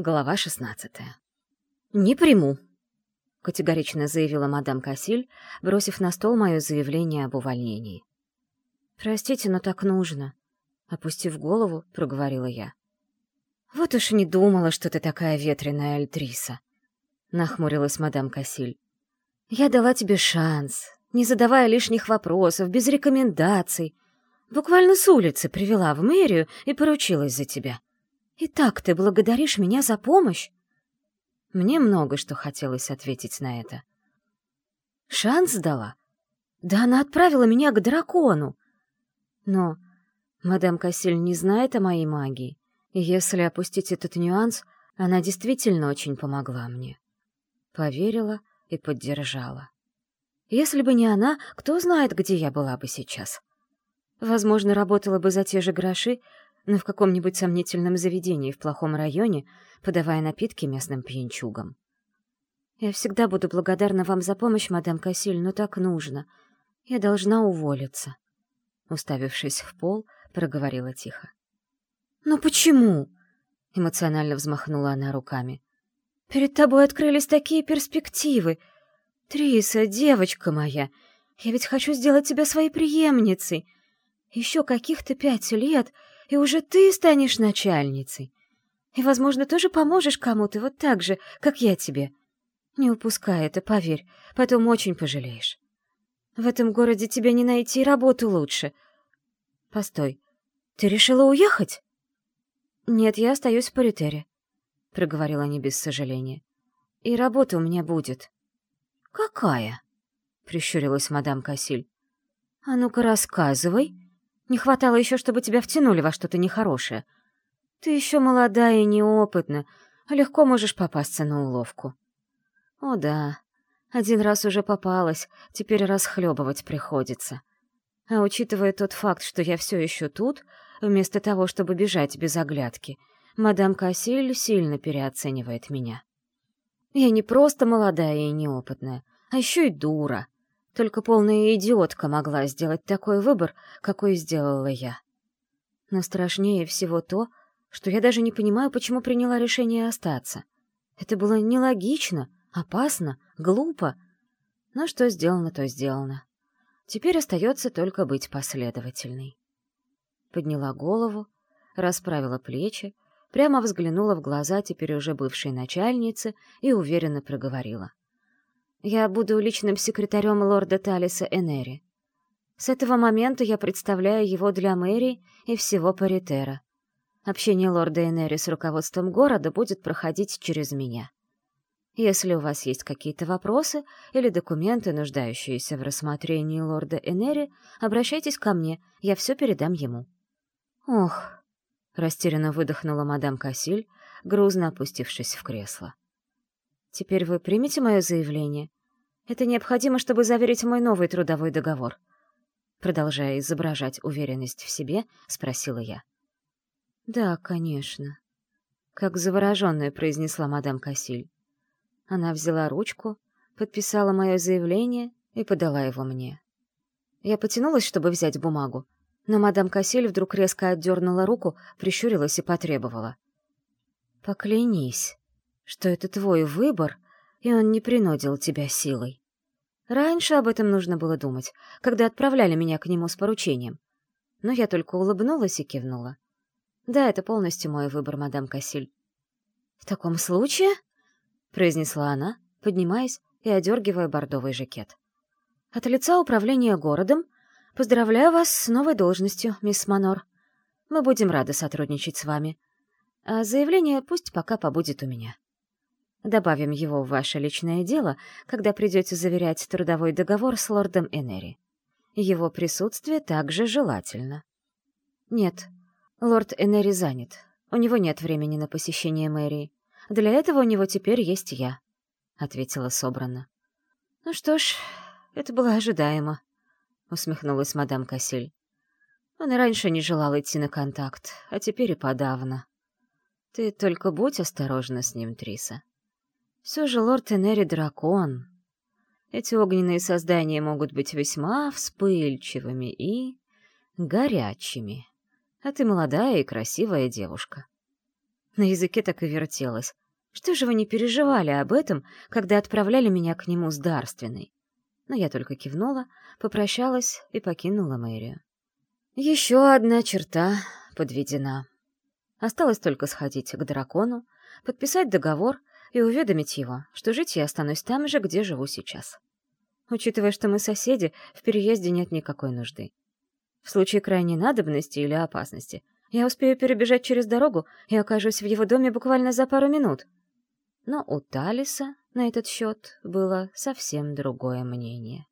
Глава шестнадцатая. «Не приму», — категорично заявила мадам Кассиль, бросив на стол мое заявление об увольнении. «Простите, но так нужно», — опустив голову, проговорила я. «Вот уж не думала, что ты такая ветреная альтриса», — нахмурилась мадам Кассиль. «Я дала тебе шанс, не задавая лишних вопросов, без рекомендаций. Буквально с улицы привела в мэрию и поручилась за тебя. И так ты благодаришь меня за помощь?» Мне много что хотелось ответить на это. «Шанс дала? Да она отправила меня к дракону!» Но мадам Кассиль не знает о моей магии, и если опустить этот нюанс, она действительно очень помогла мне. Поверила и поддержала. Если бы не она, кто знает, где я была бы сейчас. Возможно, работала бы за те же гроши, но в каком-нибудь сомнительном заведении в плохом районе, подавая напитки местным пьянчугам. «Я всегда буду благодарна вам за помощь, мадам Кассиль, но так нужно. Я должна уволиться». Уставившись в пол, проговорила тихо. «Но почему?» — эмоционально взмахнула она руками. «Перед тобой открылись такие перспективы. Триса, девочка моя, я ведь хочу сделать тебя своей преемницей. Еще каких-то пять лет, и уже ты станешь начальницей. И, возможно, тоже поможешь кому-то вот так же, как я тебе. Не упускай это, поверь, потом очень пожалеешь. В этом городе тебе не найти работу лучше. Постой, ты решила уехать? Нет, я остаюсь в Паритере, — проговорила не без сожаления. И работа у меня будет. Какая? — прищурилась мадам Кассиль. А ну-ка рассказывай, — не хватало еще, чтобы тебя втянули во что-то нехорошее. Ты еще молодая и неопытна, а легко можешь попасться на уловку. О да, один раз уже попалась, теперь расхлебывать приходится. А учитывая тот факт, что я все еще тут, вместо того, чтобы бежать без оглядки, мадам Кассиль сильно переоценивает меня. Я не просто молодая и неопытная, а еще и дура — только полная идиотка могла сделать такой выбор, какой сделала я. Но страшнее всего то, что я даже не понимаю, почему приняла решение остаться. Это было нелогично, опасно, глупо. Но что сделано, то сделано. Теперь остается только быть последовательной. Подняла голову, расправила плечи, прямо взглянула в глаза теперь уже бывшей начальницы и уверенно проговорила. Я буду личным секретарем лорда Талиса Энери. С этого момента я представляю его для мэрии и всего Паритера. Общение лорда Энери с руководством города будет проходить через меня. Если у вас есть какие-то вопросы или документы, нуждающиеся в рассмотрении лорда Энери, обращайтесь ко мне, я все передам ему». «Ох», — растерянно выдохнула мадам Кассиль, грузно опустившись в кресло. Теперь вы примете мое заявление? Это необходимо, чтобы заверить мой новый трудовой договор. Продолжая изображать уверенность в себе, спросила я. Да, конечно. Как завороженная произнесла мадам Кассиль. Она взяла ручку, подписала мое заявление и подала его мне. Я потянулась, чтобы взять бумагу, но мадам Кассиль вдруг резко отдернула руку, прищурилась и потребовала. «Поклянись, что это твой выбор, и он не принудил тебя силой. Раньше об этом нужно было думать, когда отправляли меня к нему с поручением. Но я только улыбнулась и кивнула. Да, это полностью мой выбор, мадам Кассиль. «В таком случае...» — произнесла она, поднимаясь и одергивая бордовый жакет. «От лица управления городом поздравляю вас с новой должностью, мисс Манор. Мы будем рады сотрудничать с вами. А заявление пусть пока побудет у меня». Добавим его в ваше личное дело, когда придете заверять трудовой договор с лордом Энери. Его присутствие также желательно. Нет, лорд Энери занят. У него нет времени на посещение мэрии. Для этого у него теперь есть я, — ответила собрано. Ну что ж, это было ожидаемо, — усмехнулась мадам Кассель. Он и раньше не желал идти на контакт, а теперь и подавно. Ты только будь осторожна с ним, Триса. Все же лорд Энери — дракон. Эти огненные создания могут быть весьма вспыльчивыми и горячими. А ты молодая и красивая девушка. На языке так и вертелось. Что же вы не переживали об этом, когда отправляли меня к нему с дарственной? Но я только кивнула, попрощалась и покинула мэрию. Еще одна черта подведена. Осталось только сходить к дракону, подписать договор и уведомить его, что жить я останусь там же, где живу сейчас. Учитывая, что мы соседи, в переезде нет никакой нужды. В случае крайней надобности или опасности я успею перебежать через дорогу и окажусь в его доме буквально за пару минут. Но у Талиса на этот счет было совсем другое мнение.